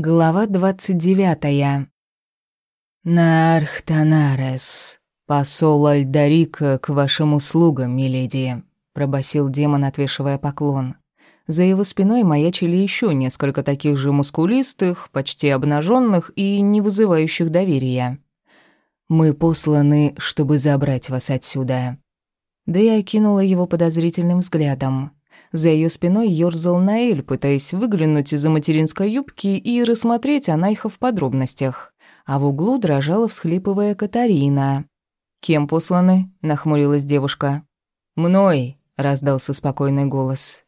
Глава двадцать девятая. «Нархтанарес, посол Альдарика к вашим услугам, миледи», — пробасил демон, отвешивая поклон. За его спиной маячили еще несколько таких же мускулистых, почти обнаженных и не вызывающих доверия. «Мы посланы, чтобы забрать вас отсюда». Да я окинула его подозрительным взглядом. За ее спиной ёрзал Наэль, пытаясь выглянуть из-за материнской юбки и рассмотреть Анайха в подробностях. А в углу дрожала, всхлипывая Катарина. «Кем посланы?» — нахмурилась девушка. «Мной», — раздался спокойный голос.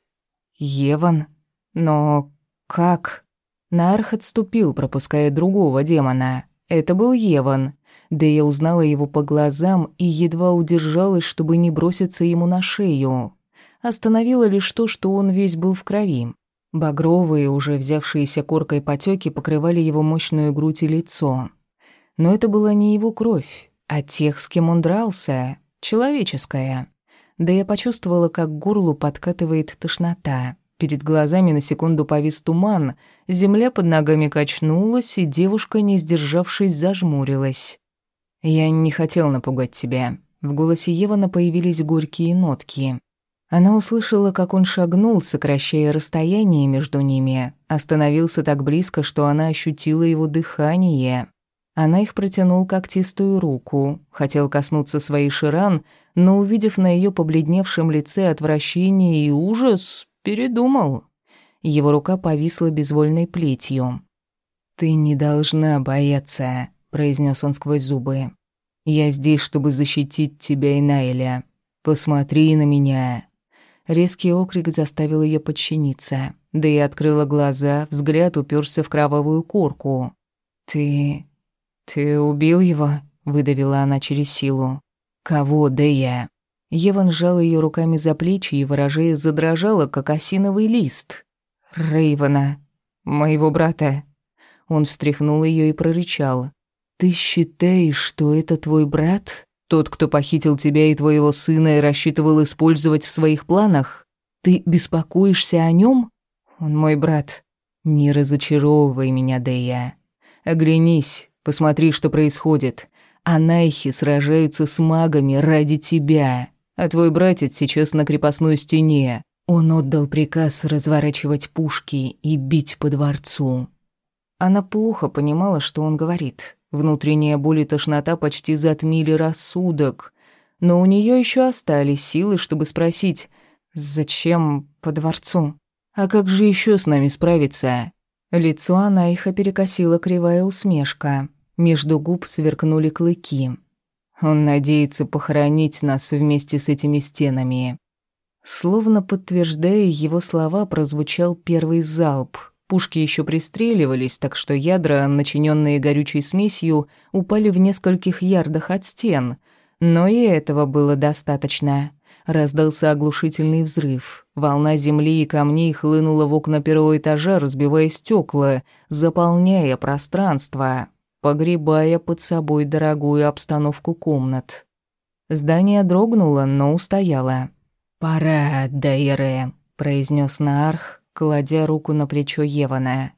«Еван? Но как?» Нарх отступил, пропуская другого демона. Это был Еван. Да я узнала его по глазам и едва удержалась, чтобы не броситься ему на шею. Остановило лишь то, что он весь был в крови. Багровые, уже взявшиеся коркой потеки, покрывали его мощную грудь и лицо. Но это была не его кровь, а тех, с кем он дрался, человеческая. Да я почувствовала, как горлу подкатывает тошнота. Перед глазами на секунду повис туман, земля под ногами качнулась, и девушка, не сдержавшись, зажмурилась. «Я не хотел напугать тебя». В голосе Евана появились горькие нотки. Она услышала, как он шагнул, сокращая расстояние между ними, остановился так близко, что она ощутила его дыхание. Она их протянул когтистую руку, хотел коснуться своей Ширан, но, увидев на ее побледневшем лице отвращение и ужас, передумал. Его рука повисла безвольной плетью. «Ты не должна бояться», — произнес он сквозь зубы. «Я здесь, чтобы защитить тебя и Найля. Посмотри на меня». Резкий окрик заставил ее подчиниться. Да и открыла глаза, взгляд уперся в кровавую корку. «Ты... ты убил его?» — выдавила она через силу. «Кого, да я?» Еван сжал ее руками за плечи и, выражая, задрожала, как осиновый лист. Рейвана, моего брата». Он встряхнул ее и прорычал. «Ты считаешь, что это твой брат?» Тот, кто похитил тебя и твоего сына и рассчитывал использовать в своих планах? Ты беспокоишься о нем? Он мой брат. Не разочаровывай меня, Дэя. Оглянись, посмотри, что происходит. Анайхи сражаются с магами ради тебя, а твой братец сейчас на крепостной стене. Он отдал приказ разворачивать пушки и бить по дворцу. Она плохо понимала, что он говорит. Внутренняя боль и тошнота почти затмили рассудок. Но у нее еще остались силы, чтобы спросить, зачем по дворцу? А как же еще с нами справиться? Лицо Анайха перекосила кривая усмешка. Между губ сверкнули клыки. Он надеется похоронить нас вместе с этими стенами. Словно подтверждая его слова, прозвучал первый залп — Пушки еще пристреливались, так что ядра, начиненные горючей смесью, упали в нескольких ярдах от стен. Но и этого было достаточно. Раздался оглушительный взрыв. Волна земли и камней хлынула в окна первого этажа, разбивая стекла, заполняя пространство, погребая под собой дорогую обстановку комнат. Здание дрогнуло, но устояло. «Пора, Дайре», — произнес Наарх, кладя руку на плечо Евана.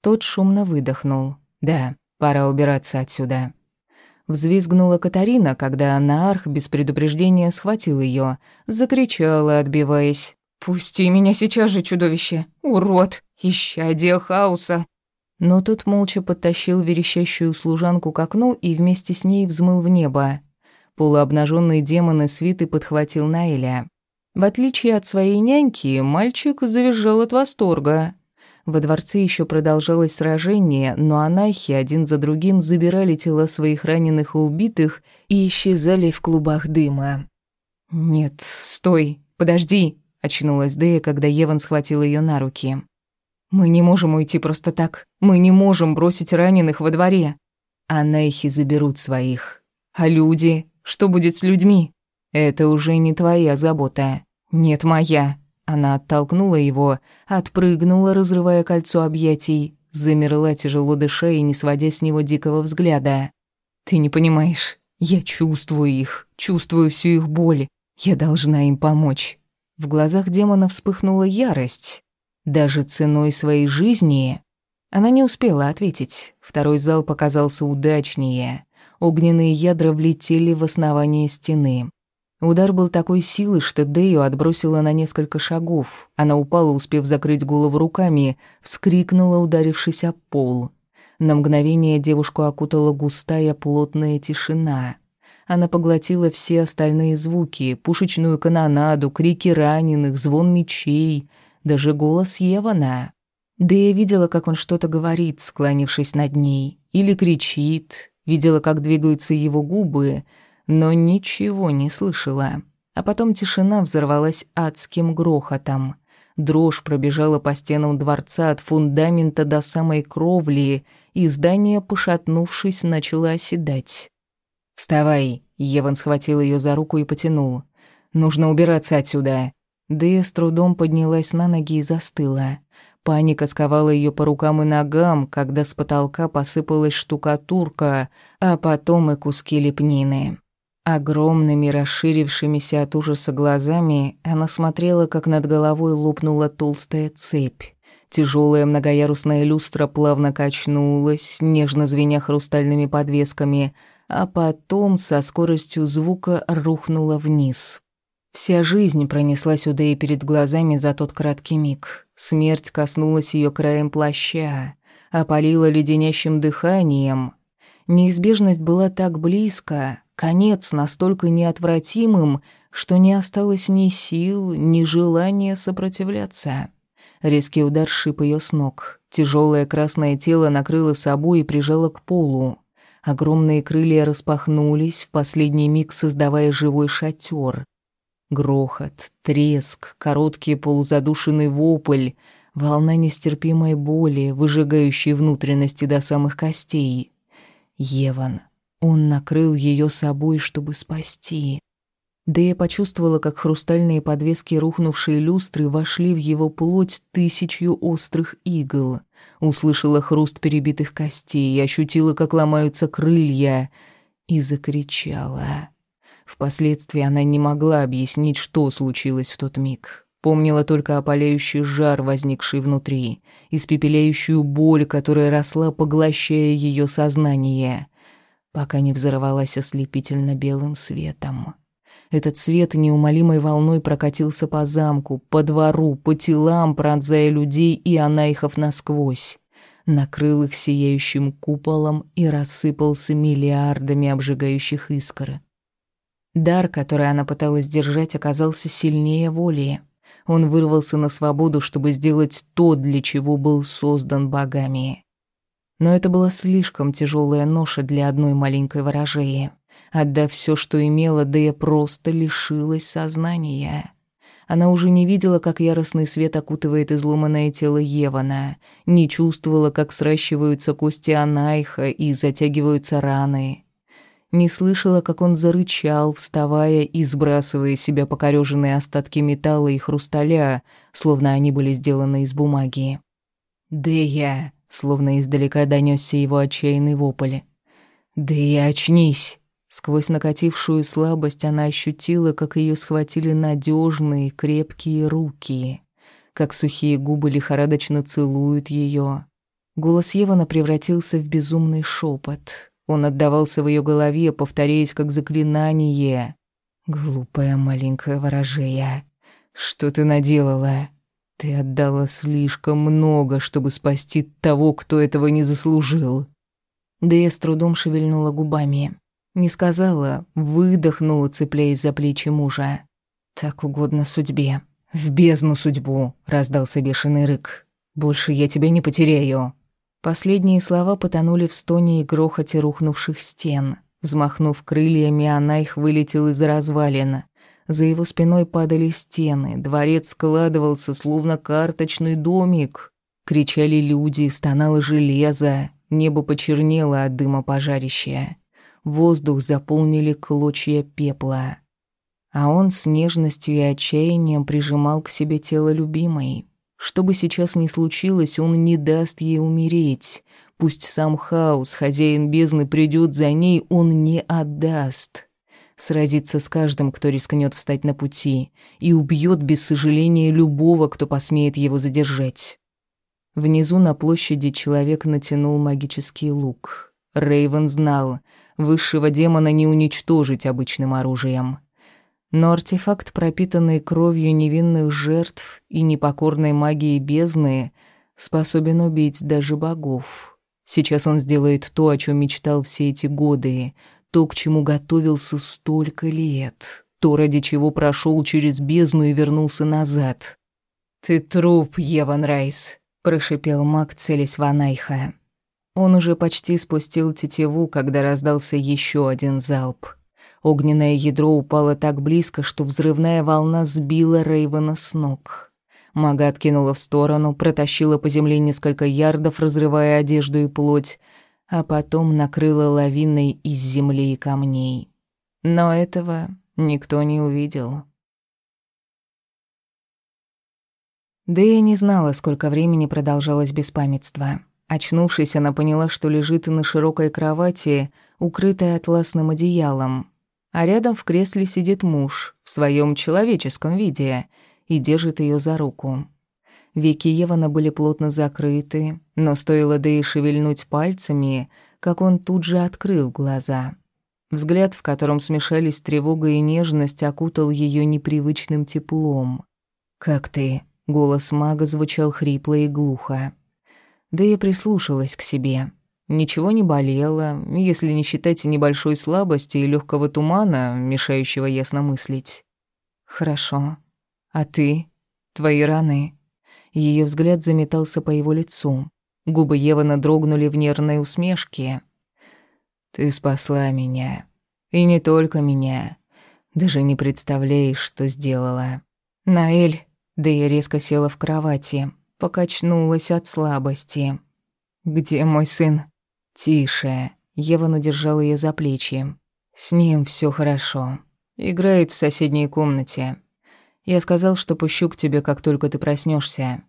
Тот шумно выдохнул. «Да, пора убираться отсюда». Взвизгнула Катарина, когда Наарх без предупреждения схватил ее, закричала, отбиваясь. «Пусти меня сейчас же, чудовище! Урод! Исчадие хаоса!» Но тот молча подтащил верещащую служанку к окну и вместе с ней взмыл в небо. Полуобнаженный демон из свиты подхватил Наэля. В отличие от своей няньки, мальчик завизжал от восторга. Во дворце еще продолжалось сражение, но анахи один за другим забирали тела своих раненых и убитых и исчезали в клубах дыма. «Нет, стой, подожди!» — очнулась Дея, когда Еван схватил ее на руки. «Мы не можем уйти просто так. Мы не можем бросить раненых во дворе. Анахи заберут своих. А люди? Что будет с людьми?» «Это уже не твоя забота. Нет, моя». Она оттолкнула его, отпрыгнула, разрывая кольцо объятий, замерла, тяжело дыша и не сводя с него дикого взгляда. «Ты не понимаешь. Я чувствую их, чувствую всю их боль. Я должна им помочь». В глазах демона вспыхнула ярость. Даже ценой своей жизни. Она не успела ответить. Второй зал показался удачнее. Огненные ядра влетели в основание стены. Удар был такой силы, что Дэю отбросила на несколько шагов. Она упала, успев закрыть голову руками, вскрикнула, ударившись о пол. На мгновение девушку окутала густая плотная тишина. Она поглотила все остальные звуки, пушечную канонаду, крики раненых, звон мечей, даже голос Евана. Дэя видела, как он что-то говорит, склонившись над ней, или кричит, видела, как двигаются его губы — но ничего не слышала. А потом тишина взорвалась адским грохотом. Дрожь пробежала по стенам дворца от фундамента до самой кровли, и здание, пошатнувшись, начало оседать. «Вставай!» — Еван схватил ее за руку и потянул. «Нужно убираться отсюда!» Дэя с трудом поднялась на ноги и застыла. Паника сковала ее по рукам и ногам, когда с потолка посыпалась штукатурка, а потом и куски лепнины. Огромными, расширившимися от ужаса глазами, она смотрела, как над головой лопнула толстая цепь. Тяжелая многоярусная люстра плавно качнулась, нежно звеня хрустальными подвесками, а потом со скоростью звука рухнула вниз. Вся жизнь пронеслась у Дэи перед глазами за тот краткий миг. Смерть коснулась ее краем плаща, опалила леденящим дыханием. Неизбежность была так близко, конец настолько неотвратимым, что не осталось ни сил, ни желания сопротивляться. Резкий удар шип ее с ног. Тяжелое красное тело накрыло собой и прижало к полу. Огромные крылья распахнулись, в последний миг создавая живой шатер. Грохот, треск, короткий полузадушенный вопль, волна нестерпимой боли, выжигающей внутренности до самых костей. Еван, он накрыл ее собой, чтобы спасти. Да я почувствовала, как хрустальные подвески рухнувшие люстры вошли в его плоть тысячью острых игл. Услышала хруст перебитых костей, ощутила, как ломаются крылья, и закричала. Впоследствии она не могла объяснить, что случилось в тот миг. Помнила только опаляющий жар, возникший внутри, испепеляющую боль, которая росла, поглощая ее сознание пока не взорвалась ослепительно белым светом. Этот свет неумолимой волной прокатился по замку, по двору, по телам, пронзая людей и анаихов насквозь. Накрыл их сияющим куполом и рассыпался миллиардами обжигающих искр. Дар, который она пыталась держать, оказался сильнее воли. Он вырвался на свободу, чтобы сделать то, для чего был создан богами. Но это была слишком тяжелая ноша для одной маленькой ворожеи. Отдав все, что имела, да я просто лишилась сознания. Она уже не видела, как яростный свет окутывает изломанное тело Евана, не чувствовала, как сращиваются кости Анайха и затягиваются раны. Не слышала, как он зарычал, вставая и сбрасывая с себя покорёженные остатки металла и хрусталя, словно они были сделаны из бумаги. «Дея!» Словно издалека донесся его отчаянный вопль. «Да и очнись!» Сквозь накатившую слабость она ощутила, как ее схватили надежные, крепкие руки, как сухие губы лихорадочно целуют ее. Голос Евана превратился в безумный шепот. Он отдавался в ее голове, повторяясь как заклинание. «Глупая маленькая ворожея, что ты наделала? Ты отдала слишком много, чтобы спасти того, кто этого не заслужил. Да я с трудом шевельнула губами. Не сказала, выдохнула, цепляясь за плечи мужа. Так угодно судьбе. В бездну судьбу, раздался бешеный рык. Больше я тебя не потеряю. Последние слова потонули в стоне и грохоте рухнувших стен. Взмахнув крыльями, она их вылетела из развалин. За его спиной падали стены, дворец складывался, словно карточный домик. Кричали люди, стонало железо, небо почернело от дыма пожарища. Воздух заполнили клочья пепла. А он с нежностью и отчаянием прижимал к себе тело любимой. Что бы сейчас ни случилось, он не даст ей умереть. Пусть сам хаос, хозяин бездны, придет за ней, он не отдаст сразиться с каждым, кто рискнет встать на пути, и убьет без сожаления любого, кто посмеет его задержать. Внизу на площади человек натянул магический лук. Рейвен знал, высшего демона не уничтожить обычным оружием. Но артефакт, пропитанный кровью невинных жертв и непокорной магией бездны, способен убить даже богов. Сейчас он сделает то, о чем мечтал все эти годы, то, к чему готовился столько лет, то, ради чего прошел через бездну и вернулся назад. «Ты труп, Еван Райс», — прошипел маг, целясь в Анайха. Он уже почти спустил тетиву, когда раздался еще один залп. Огненное ядро упало так близко, что взрывная волна сбила Рейвена с ног. Мага откинула в сторону, протащила по земле несколько ярдов, разрывая одежду и плоть, а потом накрыла лавиной из земли и камней. Но этого никто не увидел. Да и не знала, сколько времени продолжалось беспамятство. Очнувшись, она поняла, что лежит на широкой кровати, укрытая атласным одеялом. А рядом в кресле сидит муж, в своем человеческом виде, и держит ее за руку. Веки Евана были плотно закрыты, но стоило Дэи шевельнуть пальцами, как он тут же открыл глаза. Взгляд, в котором смешались тревога и нежность, окутал ее непривычным теплом. «Как ты?» — голос мага звучал хрипло и глухо. Да я прислушалась к себе. Ничего не болело, если не считать небольшой слабости и легкого тумана, мешающего ясно мыслить. Хорошо. А ты? Твои раны? Ее взгляд заметался по его лицу. Губы Евана дрогнули в нервной усмешке. Ты спасла меня. И не только меня. Даже не представляешь, что сделала. Наэль, да я резко села в кровати покачнулась от слабости. «Где мой сын?» «Тише». Еван удержал ее за плечи. «С ним все хорошо. Играет в соседней комнате. Я сказал, что пущу к тебе, как только ты проснешься.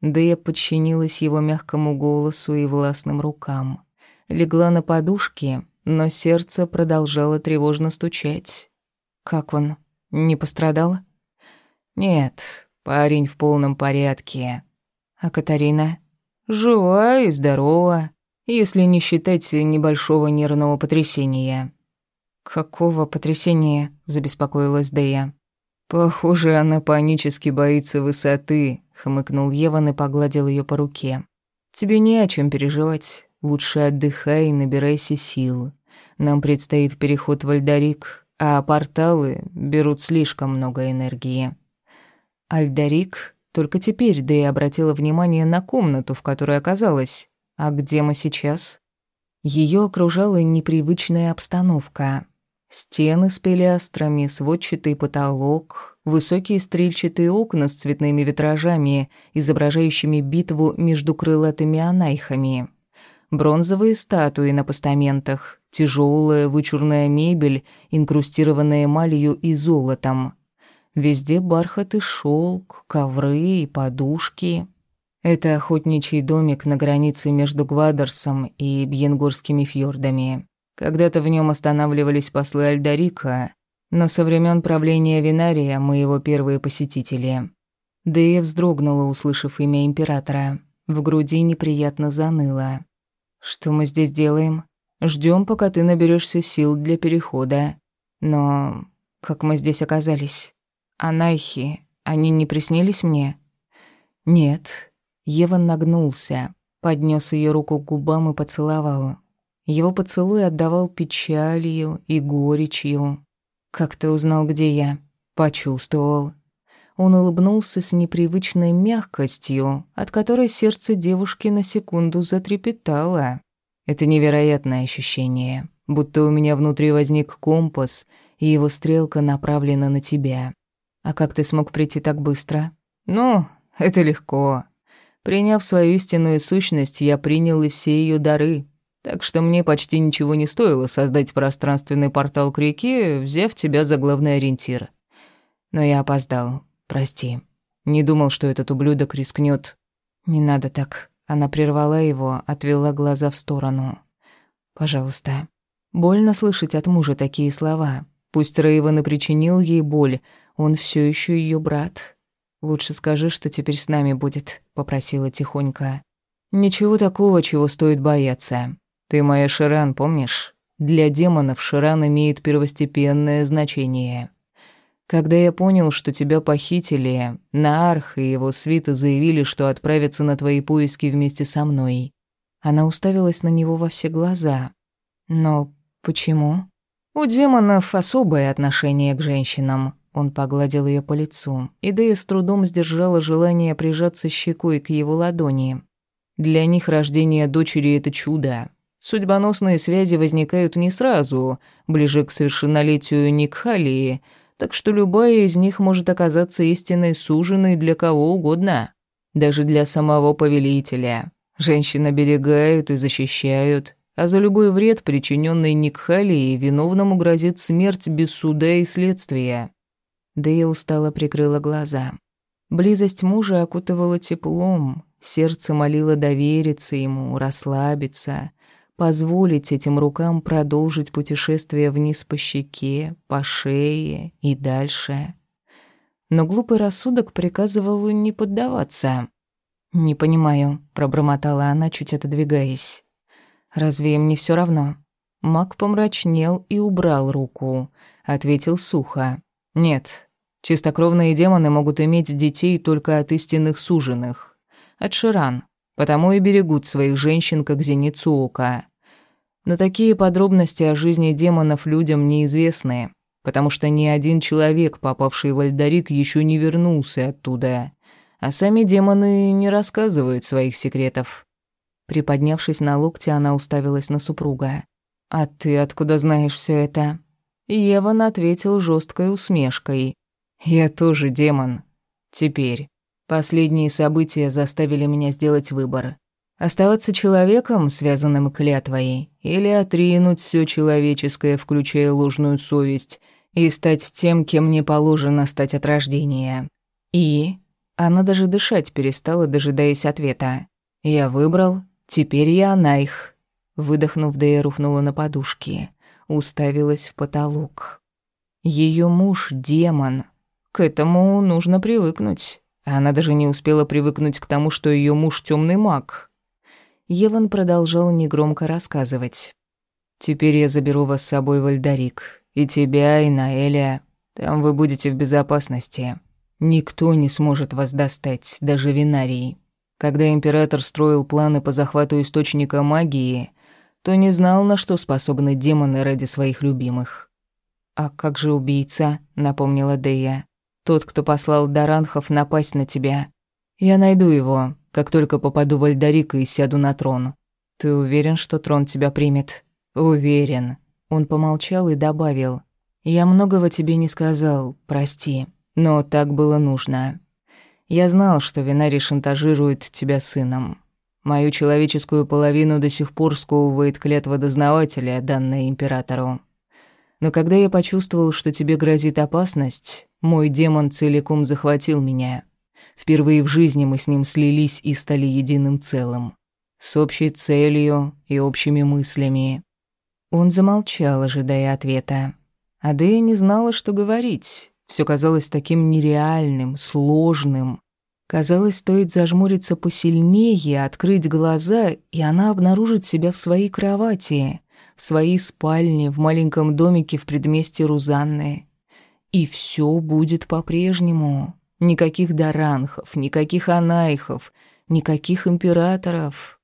Да я подчинилась его мягкому голосу и властным рукам. Легла на подушке, но сердце продолжало тревожно стучать. «Как он? Не пострадал?» «Нет, парень в полном порядке. А Катарина? Жива и здорова, если не считать небольшого нервного потрясения. Какого потрясения? забеспокоилась Дэя. Похоже, она панически боится высоты, хмыкнул Еван и погладил ее по руке. Тебе не о чем переживать. Лучше отдыхай и набирайся сил. Нам предстоит переход в Альдарик, а порталы берут слишком много энергии. Альдарик только теперь Дэй обратила внимание на комнату, в которой оказалась. А где мы сейчас? Ее окружала непривычная обстановка. Стены с пилястрами, сводчатый потолок, высокие стрельчатые окна с цветными витражами, изображающими битву между крылатыми анайхами. Бронзовые статуи на постаментах, тяжелая вычурная мебель, инкрустированная эмалью и золотом — Везде бархат и шелк, ковры и подушки. Это охотничий домик на границе между Гвадерсом и Бьенгурскими фьордами. Когда-то в нем останавливались послы Альдарика, но со времен правления Винария мы его первые посетители. Дэя вздрогнула, услышав имя императора. В груди неприятно заныло. «Что мы здесь делаем? Ждем, пока ты наберешься сил для перехода. Но как мы здесь оказались?» Анайхи, они не приснились мне? Нет. Еван нагнулся, поднес ее руку к губам и поцеловал. Его поцелуй отдавал печалью и горечью. Как ты узнал, где я? Почувствовал. Он улыбнулся с непривычной мягкостью, от которой сердце девушки на секунду затрепетало. Это невероятное ощущение, будто у меня внутри возник компас, и его стрелка направлена на тебя. «А как ты смог прийти так быстро?» «Ну, это легко. Приняв свою истинную сущность, я принял и все ее дары. Так что мне почти ничего не стоило создать пространственный портал к реке, взяв тебя за главный ориентир. Но я опоздал. Прости. Не думал, что этот ублюдок рискнет. Не надо так. Она прервала его, отвела глаза в сторону. Пожалуйста. Больно слышать от мужа такие слова. Пусть Рейвен и причинил ей боль, он все еще ее брат. Лучше скажи, что теперь с нами будет», — попросила тихонько. «Ничего такого, чего стоит бояться. Ты моя Ширан, помнишь? Для демонов Ширан имеет первостепенное значение. Когда я понял, что тебя похитили, Наарх и его свита заявили, что отправятся на твои поиски вместе со мной». Она уставилась на него во все глаза. «Но почему?» «У демонов особое отношение к женщинам», он погладил ее по лицу, и Дэя с трудом сдержала желание прижаться щекой к его ладони. Для них рождение дочери — это чудо. Судьбоносные связи возникают не сразу, ближе к совершеннолетию Никхалии, так что любая из них может оказаться истинной суженой для кого угодно. Даже для самого повелителя. Женщин оберегают и защищают, а за любой вред, причиненный Никхалии, виновному грозит смерть без суда и следствия. Дэя устало прикрыла глаза. Близость мужа окутывала теплом, сердце молило довериться ему, расслабиться, позволить этим рукам продолжить путешествие вниз по щеке, по шее и дальше. Но глупый рассудок приказывал не поддаваться. «Не понимаю», — пробормотала она, чуть отодвигаясь. «Разве им не все равно?» Мак помрачнел и убрал руку, ответил сухо. Нет, чистокровные демоны могут иметь детей только от истинных суженых. От Ширан. Потому и берегут своих женщин, как зеницу ока. Но такие подробности о жизни демонов людям неизвестны, потому что ни один человек, попавший в Альдарик, еще не вернулся оттуда. А сами демоны не рассказывают своих секретов. Приподнявшись на локте, она уставилась на супруга. «А ты откуда знаешь все это?» Еван ответил жесткой усмешкой. «Я тоже демон. Теперь. Последние события заставили меня сделать выбор. Оставаться человеком, связанным клятвой, или отринуть все человеческое, включая ложную совесть, и стать тем, кем мне положено стать от рождения. И... Она даже дышать перестала, дожидаясь ответа. Я выбрал, теперь я Найх. Выдохнув, да я рухнула на подушки уставилась в потолок. Ее муж — демон. К этому нужно привыкнуть. Она даже не успела привыкнуть к тому, что ее муж темный маг. Еван продолжал негромко рассказывать. «Теперь я заберу вас с собой в Альдарик. И тебя, и Наэля. Там вы будете в безопасности. Никто не сможет вас достать, даже Винарий. Когда император строил планы по захвату источника магии, то не знал, на что способны демоны ради своих любимых. «А как же убийца?» — напомнила Дея. «Тот, кто послал Даранхов напасть на тебя. Я найду его, как только попаду в Альдарик и сяду на трон. Ты уверен, что трон тебя примет?» «Уверен». Он помолчал и добавил. «Я многого тебе не сказал, прости, но так было нужно. Я знал, что Винари шантажирует тебя сыном. Мою человеческую половину до сих пор сковывает клятва дознавателя, данная императору. Но когда я почувствовал, что тебе грозит опасность, мой демон целиком захватил меня. Впервые в жизни мы с ним слились и стали единым целым. С общей целью и общими мыслями. Он замолчал, ожидая ответа. Адея не знала, что говорить. Все казалось таким нереальным, сложным. Казалось, стоит зажмуриться посильнее, открыть глаза, и она обнаружит себя в своей кровати, в своей спальне, в маленьком домике в предместье Рузанны. И все будет по-прежнему. Никаких Даранхов, никаких Анайхов, никаких императоров.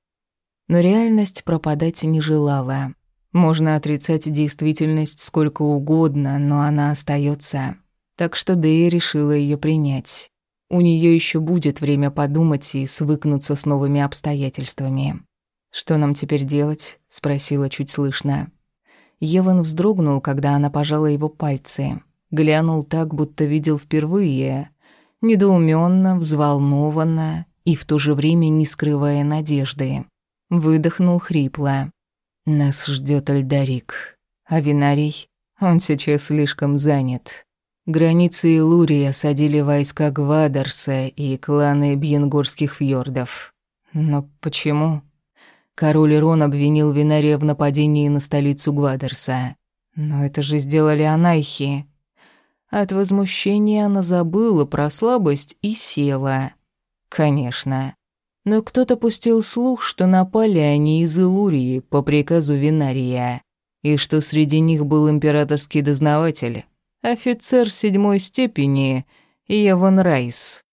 Но реальность пропадать не желала. Можно отрицать действительность сколько угодно, но она остается. Так что Дэя решила ее принять. У нее еще будет время подумать и свыкнуться с новыми обстоятельствами. «Что нам теперь делать?» — спросила чуть слышно. Еван вздрогнул, когда она пожала его пальцы. Глянул так, будто видел впервые. Недоуменно, взволнованно и в то же время не скрывая надежды. Выдохнул хрипло. «Нас ждет Альдарик. А Винарий? Он сейчас слишком занят. Границы Илурии осадили войска Гвадерса и кланы Бьенгорских фьордов. Но почему? Король Ирон обвинил Винария в нападении на столицу Гвадерса. Но это же сделали анайхи. От возмущения она забыла про слабость и села. Конечно. Но кто-то пустил слух, что напали они из Илурии по приказу Винария, и что среди них был императорский дознаватель, офицер седьмой степени Явон Райс.